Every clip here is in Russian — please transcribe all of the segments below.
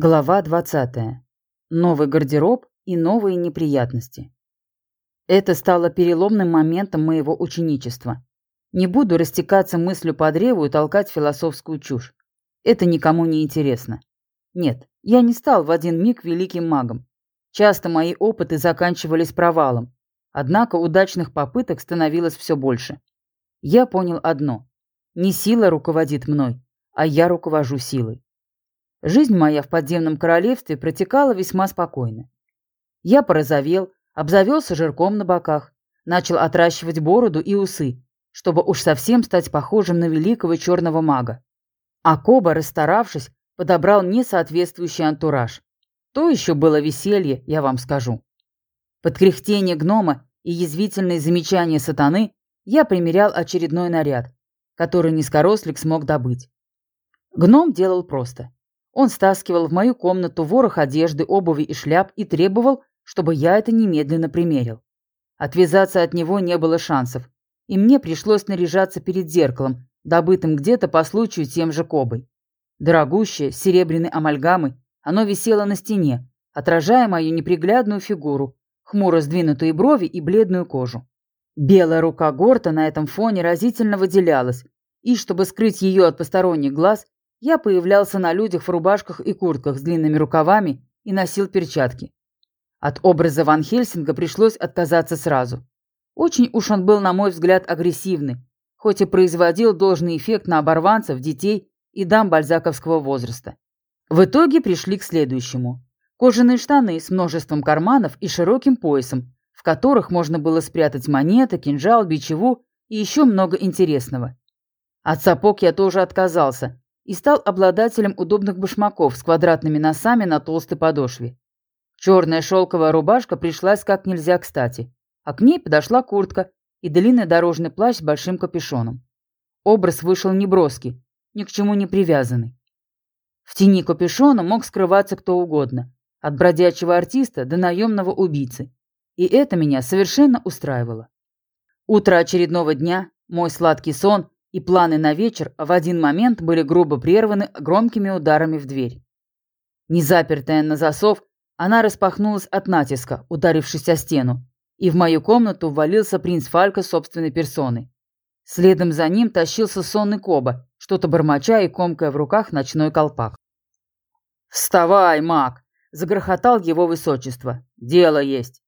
Глава 20. Новый гардероб и новые неприятности. Это стало переломным моментом моего ученичества. Не буду растекаться мыслью по древу и толкать философскую чушь. Это никому не интересно. Нет, я не стал в один миг великим магом. Часто мои опыты заканчивались провалом. Однако удачных попыток становилось все больше. Я понял одно. Не сила руководит мной, а я руковожу силой. Жизнь моя в подземном королевстве протекала весьма спокойно. Я порозовел, обзавелся жирком на боках, начал отращивать бороду и усы, чтобы уж совсем стать похожим на великого черного мага. А Коба, расстаравшись, подобрал мне соответствующий антураж. То еще было веселье, я вам скажу. Под кряхтение гнома и язвительные замечания сатаны я примерял очередной наряд, который низкорослик смог добыть. Гном делал просто. Он стаскивал в мою комнату ворох одежды, обуви и шляп и требовал, чтобы я это немедленно примерил. Отвязаться от него не было шансов, и мне пришлось наряжаться перед зеркалом, добытым где-то по случаю тем же Кобой. Дорогущее, с серебряной амальгамой, оно висело на стене, отражая мою неприглядную фигуру, хмуро сдвинутые брови и бледную кожу. Белая рука Горта на этом фоне разительно выделялась, и, чтобы скрыть ее от посторонних глаз, я появлялся на людях в рубашках и куртках с длинными рукавами и носил перчатки. От образа Ван Хельсинга пришлось отказаться сразу. Очень уж он был, на мой взгляд, агрессивный, хоть и производил должный эффект на оборванцев, детей и дам бальзаковского возраста. В итоге пришли к следующему. Кожаные штаны с множеством карманов и широким поясом, в которых можно было спрятать монеты, кинжал, бичеву и еще много интересного. От сапог я тоже отказался, и стал обладателем удобных башмаков с квадратными носами на толстой подошве. Черная шелковая рубашка пришлась как нельзя кстати, а к ней подошла куртка и длинный дорожный плащ с большим капюшоном. Образ вышел неброский, ни к чему не привязанный. В тени капюшона мог скрываться кто угодно, от бродячего артиста до наемного убийцы, и это меня совершенно устраивало. Утро очередного дня, мой сладкий сон и планы на вечер в один момент были грубо прерваны громкими ударами в дверь. Незапертая на засов, она распахнулась от натиска, ударившись о стену, и в мою комнату ввалился принц Фалька собственной персоной. Следом за ним тащился сонный Коба, что-то бормоча и комкая в руках ночной колпак. «Вставай, маг!» – загрохотал его высочество. «Дело есть!»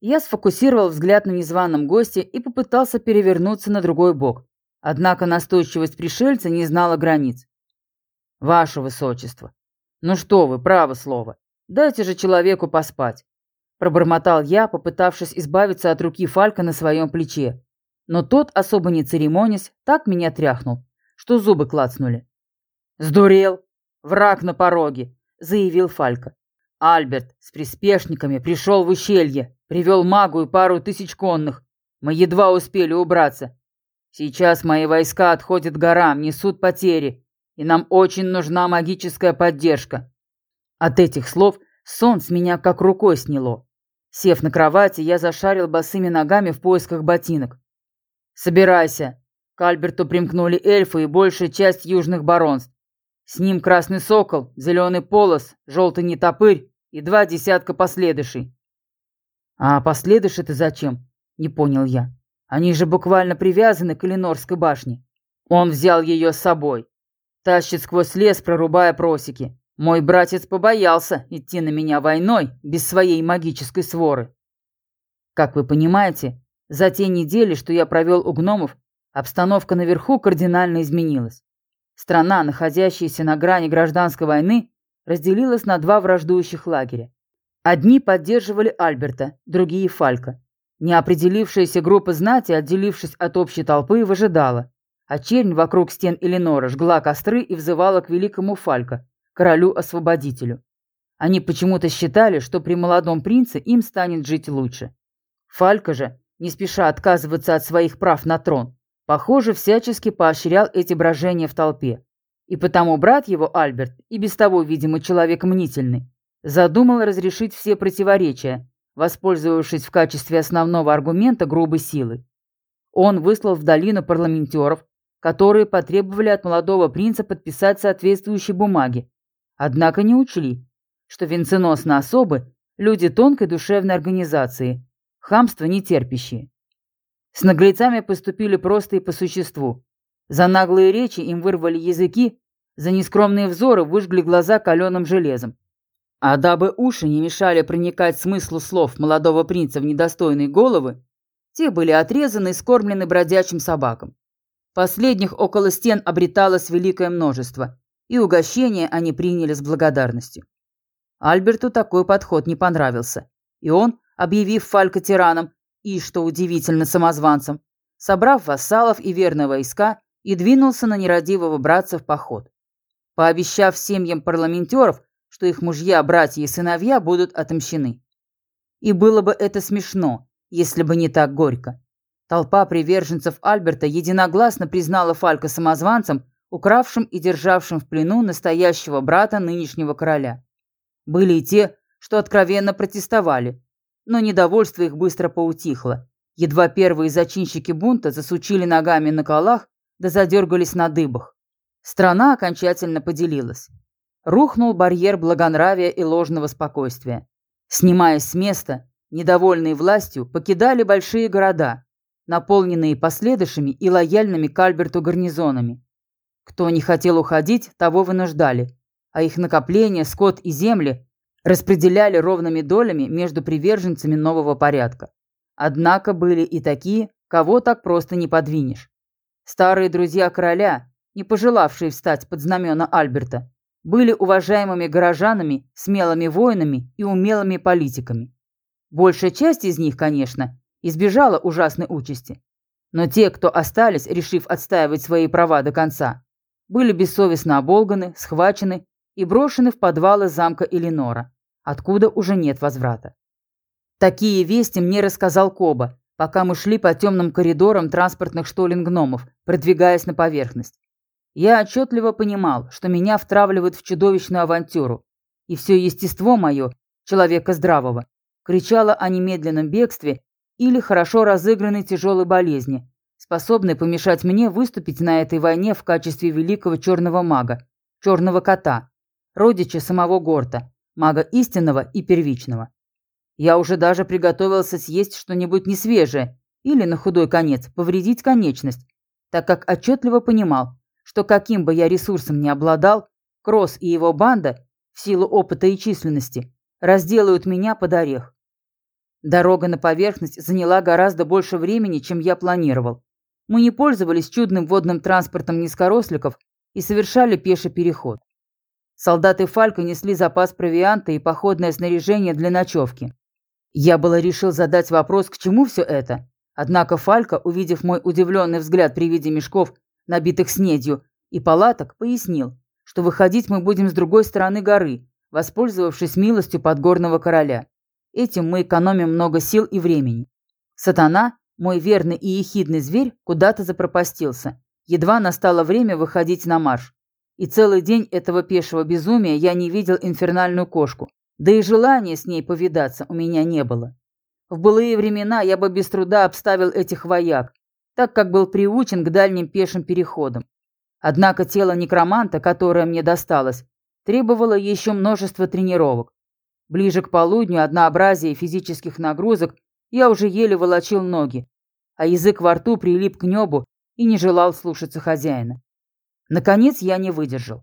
Я сфокусировал взгляд на незваном госте и попытался перевернуться на другой бок, Однако настойчивость пришельца не знала границ. «Ваше высочество! Ну что вы, право слово! Дайте же человеку поспать!» Пробормотал я, попытавшись избавиться от руки Фалька на своем плече. Но тот, особо не церемонясь, так меня тряхнул, что зубы клацнули. «Сдурел! Враг на пороге!» — заявил Фалька. «Альберт с приспешниками пришел в ущелье, привел магу и пару тысяч конных. Мы едва успели убраться. Сейчас мои войска отходят горам, несут потери, и нам очень нужна магическая поддержка. От этих слов сон с меня как рукой сняло. Сев на кровати, я зашарил босыми ногами в поисках ботинок. «Собирайся!» К Альберту примкнули эльфы и большая часть южных баронств. С ним красный сокол, зеленый полос, желтый нетопырь и два десятка последующий. «А последующий-то зачем?» — не понял я. Они же буквально привязаны к Эленорской башне. Он взял ее с собой. Тащит сквозь лес, прорубая просеки. Мой братец побоялся идти на меня войной без своей магической своры. Как вы понимаете, за те недели, что я провел у гномов, обстановка наверху кардинально изменилась. Страна, находящаяся на грани гражданской войны, разделилась на два враждующих лагеря. Одни поддерживали Альберта, другие – Фалька. Неопределившаяся группа знати, отделившись от общей толпы, выжидала, а чернь вокруг стен Эленора жгла костры и взывала к великому Фалька, королю-освободителю. Они почему-то считали, что при молодом принце им станет жить лучше. Фалька же, не спеша отказываться от своих прав на трон, похоже, всячески поощрял эти брожения в толпе. И потому брат его, Альберт, и без того, видимо, человек мнительный, задумал разрешить все противоречия, воспользовавшись в качестве основного аргумента грубой силы. Он выслал в долину парламентеров, которые потребовали от молодого принца подписать соответствующие бумаги, однако не учли, что венценосные особы – люди тонкой душевной организации, хамство нетерпящие. С наглецами поступили просто и по существу. За наглые речи им вырвали языки, за нескромные взоры выжгли глаза каленым железом. А дабы уши не мешали проникать смыслу слов молодого принца в недостойные головы, те были отрезаны и скормлены бродячим собакам. Последних около стен обреталось великое множество, и угощение они приняли с благодарностью. Альберту такой подход не понравился, и он, объявив Фалька тираном и, что удивительно, самозванцем, собрав вассалов и верные войска, и двинулся на нерадивого братца в поход. Пообещав семьям парламентеров, что их мужья, братья и сыновья будут отомщены. И было бы это смешно, если бы не так горько. Толпа приверженцев Альберта единогласно признала Фалька самозванцем, укравшим и державшим в плену настоящего брата нынешнего короля. Были и те, что откровенно протестовали, но недовольство их быстро поутихло. Едва первые зачинщики бунта засучили ногами на колах да задергались на дыбах. Страна окончательно поделилась. Рухнул барьер благонравия и ложного спокойствия. Снимаясь с места, недовольные властью покидали большие города, наполненные последующими и лояльными к Альберту гарнизонами. Кто не хотел уходить, того вынуждали, а их накопления, скот и земли распределяли ровными долями между приверженцами нового порядка. Однако были и такие, кого так просто не подвинешь. Старые друзья короля, не пожелавшие встать под знамена Альберта, были уважаемыми горожанами, смелыми воинами и умелыми политиками. Большая часть из них, конечно, избежала ужасной участи. Но те, кто остались, решив отстаивать свои права до конца, были бессовестно оболганы, схвачены и брошены в подвалы замка Элинора, откуда уже нет возврата. Такие вести мне рассказал Коба, пока мы шли по темным коридорам транспортных штолен гномов, продвигаясь на поверхность. Я отчетливо понимал, что меня втравливают в чудовищную авантюру, и все естество мое, человека здравого, кричало о немедленном бегстве или хорошо разыгранной тяжелой болезни, способной помешать мне выступить на этой войне в качестве великого черного мага, черного кота, родича самого Горта, мага истинного и первичного. Я уже даже приготовился съесть что-нибудь несвежее или, на худой конец, повредить конечность, так как отчетливо понимал, что каким бы я ресурсом ни обладал, Кросс и его банда, в силу опыта и численности, разделают меня под орех. Дорога на поверхность заняла гораздо больше времени, чем я планировал. Мы не пользовались чудным водным транспортом низкоросликов и совершали пеший переход. Солдаты Фалька несли запас провианта и походное снаряжение для ночевки. Я было решил задать вопрос, к чему все это. Однако Фалька, увидев мой удивленный взгляд при виде мешков, набитых снедью, и палаток, пояснил, что выходить мы будем с другой стороны горы, воспользовавшись милостью подгорного короля. Этим мы экономим много сил и времени. Сатана, мой верный и ехидный зверь, куда-то запропастился. Едва настало время выходить на марш. И целый день этого пешего безумия я не видел инфернальную кошку. Да и желания с ней повидаться у меня не было. В былые времена я бы без труда обставил этих вояк, так как был приучен к дальним пешим переходам. Однако тело некроманта, которое мне досталось, требовало еще множество тренировок. Ближе к полудню однообразие физических нагрузок я уже еле волочил ноги, а язык во рту прилип к небу и не желал слушаться хозяина. Наконец я не выдержал.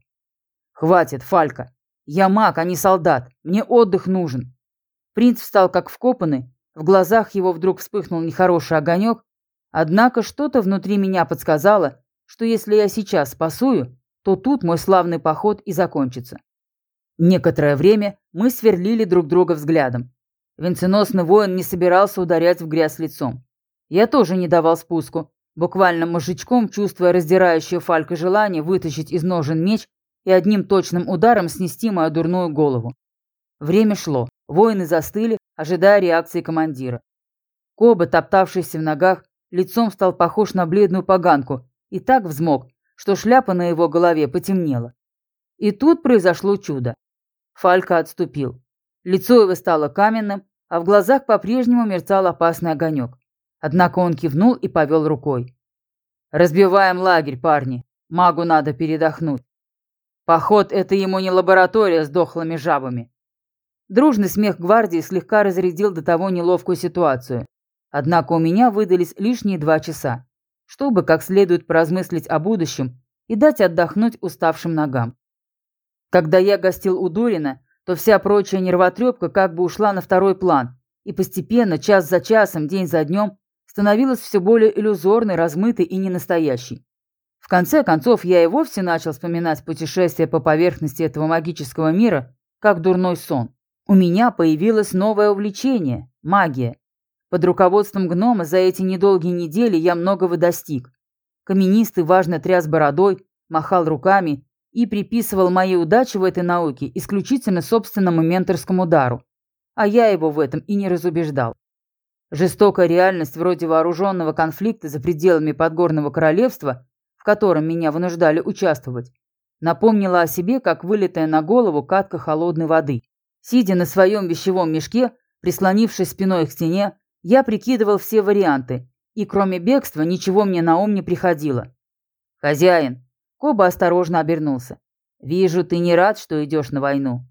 «Хватит, Фалька. Я маг, а не солдат. Мне отдых нужен». Принц встал как вкопанный, в глазах его вдруг вспыхнул нехороший огонек, однако что-то внутри меня подсказало, что если я сейчас спасую, то тут мой славный поход и закончится. Некоторое время мы сверлили друг друга взглядом. Венценосный воин не собирался ударять в грязь лицом. Я тоже не давал спуску, буквально мозжечком чувствуя раздирающее Фалька желание вытащить из ножен меч и одним точным ударом снести мою дурную голову. Время шло, воины застыли, ожидая реакции командира. Коба, топтавшийся в ногах, лицом стал похож на бледную поганку и так взмок, что шляпа на его голове потемнела. И тут произошло чудо. Фалька отступил. Лицо его стало каменным, а в глазах по-прежнему мерцал опасный огонек. Однако он кивнул и повел рукой. «Разбиваем лагерь, парни. Магу надо передохнуть. Поход — это ему не лаборатория с дохлыми жабами. Дружный смех гвардии слегка разрядил до того неловкую ситуацию. Однако у меня выдались лишние два часа, чтобы как следует поразмыслить о будущем и дать отдохнуть уставшим ногам. Когда я гостил у Дорина, то вся прочая нервотрепка как бы ушла на второй план, и постепенно, час за часом, день за днем, становилась все более иллюзорной, размытой и ненастоящей. В конце концов, я и вовсе начал вспоминать путешествие по поверхности этого магического мира, как дурной сон. У меня появилось новое увлечение – магия. Под руководством гнома за эти недолгие недели я многого достиг. Каменистый важно тряс бородой, махал руками и приписывал мои удачи в этой науке исключительно собственному менторскому дару. А я его в этом и не разубеждал. Жестокая реальность вроде вооруженного конфликта за пределами Подгорного Королевства, в котором меня вынуждали участвовать, напомнила о себе, как вылитая на голову катка холодной воды. Сидя на своем вещевом мешке, прислонившись спиной к стене, я прикидывал все варианты, и кроме бегства ничего мне на ум не приходило. «Хозяин!» Коба осторожно обернулся. «Вижу, ты не рад, что идешь на войну».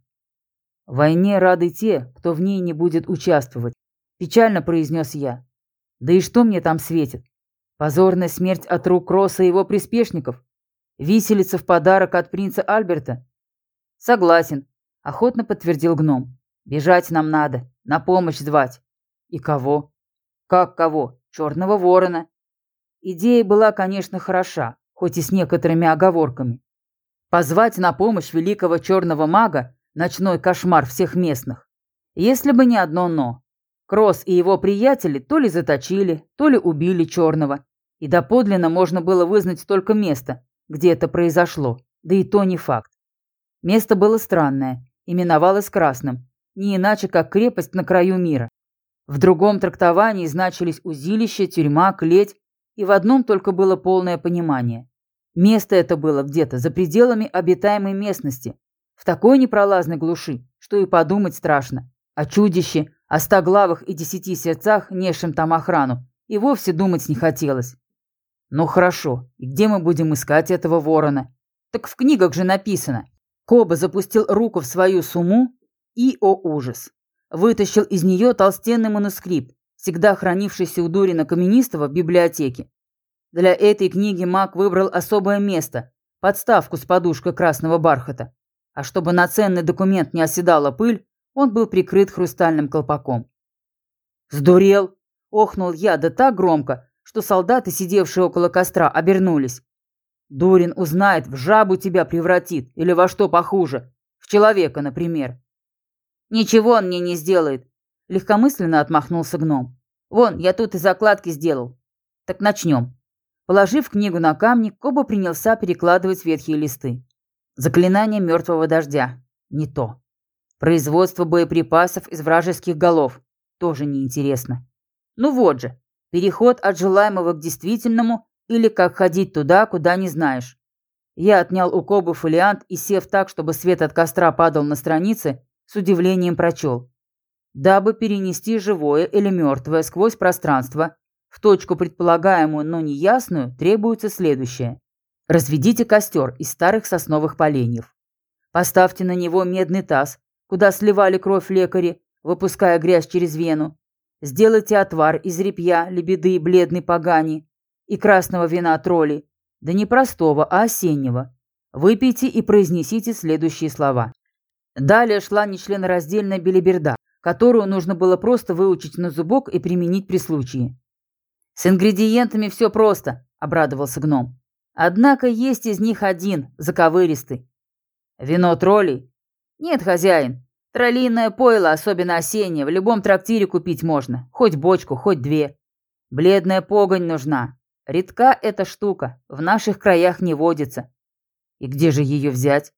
«Войне рады те, кто в ней не будет участвовать», – печально произнес я. «Да и что мне там светит? Позорная смерть от рук Кросса и его приспешников? Виселица в подарок от принца Альберта?» «Согласен», Охотно подтвердил гном. Бежать нам надо, на помощь звать. И кого? Как кого? Черного ворона. Идея была, конечно, хороша, хоть и с некоторыми оговорками. Позвать на помощь великого черного мага – ночной кошмар всех местных. Если бы не одно «но». Кросс и его приятели то ли заточили, то ли убили черного. И доподлинно можно было вызнать только место, где это произошло, да и то не факт. Место было странное, именовалось Красным, не иначе как крепость на краю мира. В другом трактовании значились узилище, тюрьма, клеть, и в одном только было полное понимание. Место это было где-то за пределами обитаемой местности, в такой непролазной глуши, что и подумать страшно. О чудище, о ста главах и десяти сердцах, несшим там охрану, и вовсе думать не хотелось. Ну хорошо, и где мы будем искать этого ворона? Так в книгах же написано. Коба запустил руку в свою сумму и, о ужас, вытащил из нее толстенный манускрипт, всегда хранившийся у Дурина Каменистого в библиотеке. Для этой книги маг выбрал особое место – подставку с подушкой красного бархата. А чтобы на ценный документ не оседала пыль, он был прикрыт хрустальным колпаком. «Сдурел!» – охнул я, да так громко, что солдаты, сидевшие около костра, обернулись. Дурин узнает, в жабу тебя превратит или во что похуже. В человека, например. Ничего он мне не сделает. Легкомысленно отмахнулся гном. Вон, я тут и закладки сделал. Так начнем. Положив книгу на камни, Коба принялся перекладывать ветхие листы. Заклинание мертвого дождя. Не то. Производство боеприпасов из вражеских голов. Тоже неинтересно. Ну вот же. Переход от желаемого к действительному или как ходить туда, куда не знаешь. Я отнял у Кобы фолиант и, сев так, чтобы свет от костра падал на страницы, с удивлением прочел. Дабы перенести живое или мертвое сквозь пространство, в точку предполагаемую, но неясную, требуется следующее. Разведите костер из старых сосновых поленьев. Поставьте на него медный таз, куда сливали кровь лекари, выпуская грязь через вену. Сделайте отвар из репья, лебеды и бледной погани, и красного вина тролли, да не простого, а осеннего. Выпейте и произнесите следующие слова. Далее шла нечленораздельная белиберда, которую нужно было просто выучить на зубок и применить при случае. «С ингредиентами все просто», — обрадовался гном. «Однако есть из них один, заковыристый. Вино троллей? Нет, хозяин. Троллиное пойло, особенно осеннее, в любом трактире купить можно. Хоть бочку, хоть две. Бледная погонь нужна. Редка эта штука, в наших краях не водится. И где же ее взять?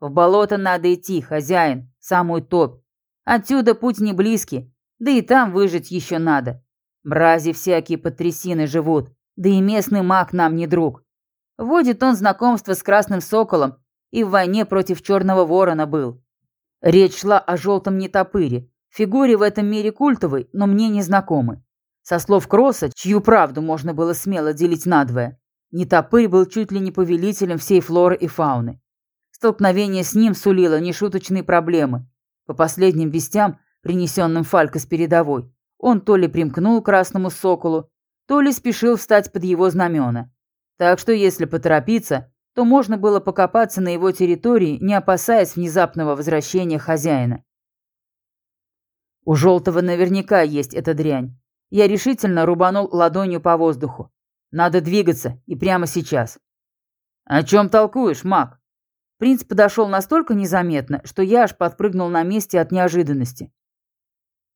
В болото надо идти, хозяин, самую топь. Отсюда путь не близкий, да и там выжить еще надо. Мрази всякие под трясины живут, да и местный маг нам не друг. Водит он знакомство с Красным Соколом и в войне против Черного Ворона был. Речь шла о желтом нетопыре, фигуре в этом мире культовой, но мне незнакомой. Со слов Кросса, чью правду можно было смело делить надвое, Нетопырь был чуть ли не повелителем всей флоры и фауны. Столкновение с ним сулило нешуточные проблемы. По последним вестям, принесенным Фалько с передовой, он то ли примкнул к Красному Соколу, то ли спешил встать под его знамена. Так что если поторопиться, то можно было покопаться на его территории, не опасаясь внезапного возвращения хозяина. У Желтого наверняка есть эта дрянь. Я решительно рубанул ладонью по воздуху. Надо двигаться, и прямо сейчас. «О чем толкуешь, маг?» Принц подошел настолько незаметно, что я аж подпрыгнул на месте от неожиданности.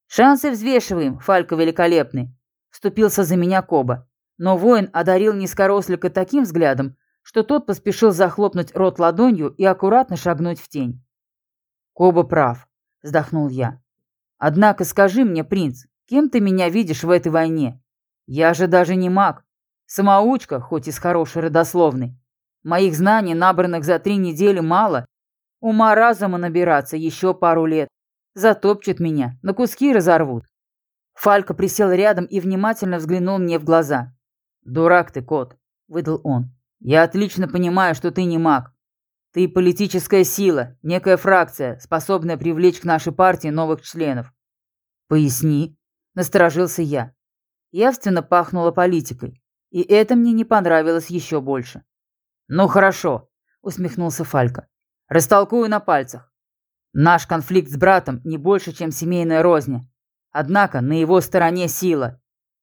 «Шансы взвешиваем, Фалька великолепный», — вступился за меня Коба. Но воин одарил низкорослика таким взглядом, что тот поспешил захлопнуть рот ладонью и аккуратно шагнуть в тень. «Коба прав», — вздохнул я. «Однако скажи мне, принц, кем ты меня видишь в этой войне? Я же даже не маг. Самоучка, хоть и с хорошей родословной. Моих знаний, набранных за три недели, мало. Ума разума набираться еще пару лет. Затопчут меня, на куски разорвут. Фалька присел рядом и внимательно взглянул мне в глаза. «Дурак ты, кот», — выдал он. «Я отлично понимаю, что ты не маг. Ты политическая сила, некая фракция, способная привлечь к нашей партии новых членов». «Поясни», — насторожился я. Явственно пахнуло политикой, и это мне не понравилось еще больше. «Ну хорошо», — усмехнулся Фалька. «Растолкую на пальцах. Наш конфликт с братом не больше, чем семейная розня. Однако на его стороне сила.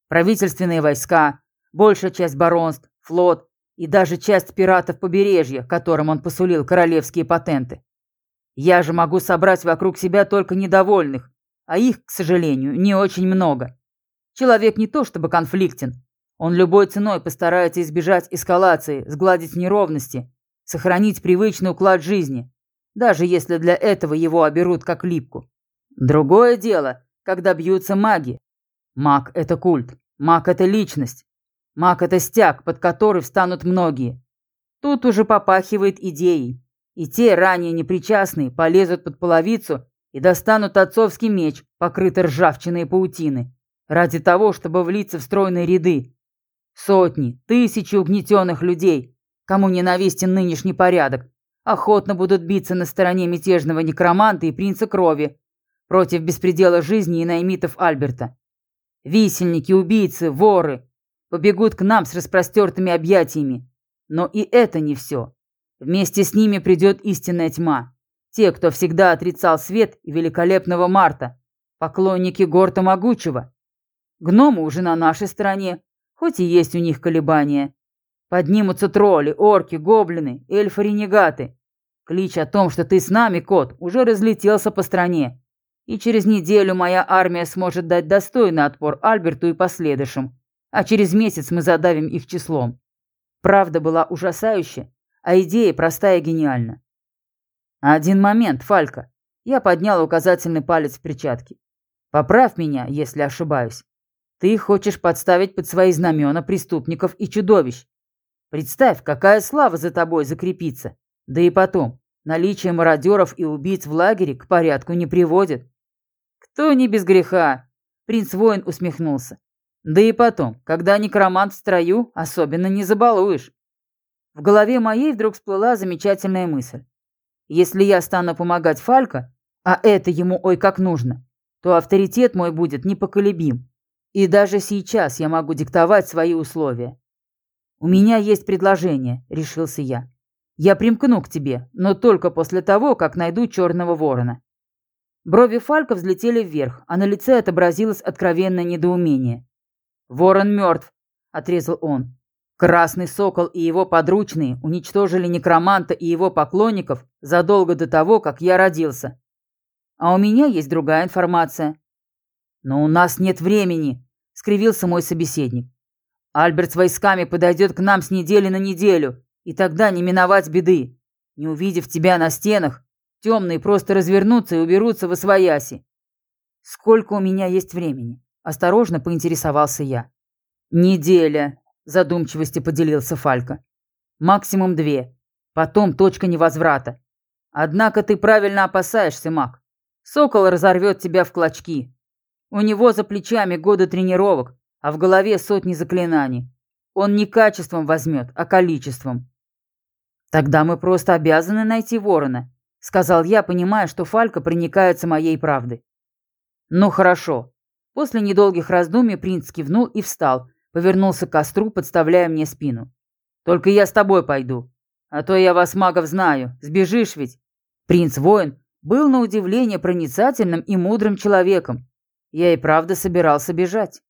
Правительственные войска, большая часть баронств, флот и даже часть пиратов побережья, которым он посулил королевские патенты. Я же могу собрать вокруг себя только недовольных, а их, к сожалению, не очень много. Человек не то чтобы конфликтен. Он любой ценой постарается избежать эскалации, сгладить неровности, сохранить привычный уклад жизни даже если для этого его оберут как липку. Другое дело, когда бьются маги. Маг – это культ, маг – это личность, маг – это стяг, под который встанут многие. Тут уже попахивает идеей, и те, ранее непричастные, полезут под половицу и достанут отцовский меч, покрытый ржавчиной паутины, ради того, чтобы влиться в стройные ряды. Сотни, тысячи угнетенных людей, кому ненавистен нынешний порядок, охотно будут биться на стороне мятежного некроманта и принца крови против беспредела жизни и наймитов Альберта. Висельники, убийцы, воры побегут к нам с распростертыми объятиями. Но и это не все. Вместе с ними придет истинная тьма. Те, кто всегда отрицал свет и великолепного Марта, поклонники Горта Могучего. Гномы уже на нашей стороне, хоть и есть у них колебания. Поднимутся тролли, орки, гоблины, эльфы-ренегаты. Клич о том, что ты с нами, кот, уже разлетелся по стране. И через неделю моя армия сможет дать достойный отпор Альберту и последующим, а через месяц мы задавим их числом. Правда была ужасающая, а идея простая и гениальна. Один момент, Фалька. Я поднял указательный палец в перчатке. Поправь меня, если ошибаюсь. Ты хочешь подставить под свои знамена преступников и чудовищ. Представь, какая слава за тобой закрепится. Да и потом, наличие мародеров и убийц в лагере к порядку не приводит. Кто не без греха? Принц воин усмехнулся. Да и потом, когда некромант в строю, особенно не забалуешь. В голове моей вдруг всплыла замечательная мысль. Если я стану помогать Фалько, а это ему ой как нужно, то авторитет мой будет непоколебим. И даже сейчас я могу диктовать свои условия. «У меня есть предложение», — решился я. «Я примкну к тебе, но только после того, как найду черного ворона». Брови Фалька взлетели вверх, а на лице отобразилось откровенное недоумение. «Ворон мертв», — отрезал он. «Красный сокол и его подручные уничтожили некроманта и его поклонников задолго до того, как я родился. А у меня есть другая информация». «Но у нас нет времени», — скривился мой собеседник. Альберт с войсками подойдет к нам с недели на неделю, и тогда не миновать беды. Не увидев тебя на стенах, темные просто развернутся и уберутся в освояси. Сколько у меня есть времени? Осторожно поинтересовался я. Неделя, задумчивости поделился Фалька. Максимум две. Потом точка невозврата. Однако ты правильно опасаешься, маг. Сокол разорвет тебя в клочки. У него за плечами годы тренировок, а в голове сотни заклинаний. Он не качеством возьмет, а количеством. Тогда мы просто обязаны найти ворона, сказал я, понимая, что Фалька проникается моей правдой. Ну хорошо. После недолгих раздумий принц кивнул и встал, повернулся к костру, подставляя мне спину. Только я с тобой пойду. А то я вас, магов, знаю. Сбежишь ведь. Принц-воин был на удивление проницательным и мудрым человеком. Я и правда собирался бежать.